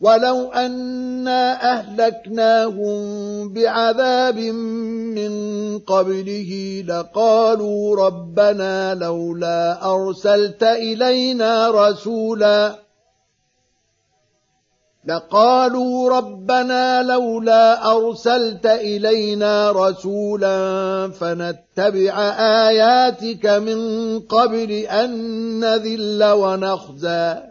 ولو أنا أهلكناهم بعذاب من قبله لقالوا ربنا لولا أرسلت إلينا رسولا لقالوا ربنا لولا أرسلت إلينا رسولا فنتبع آياتك من قبل أن نذل ونخزى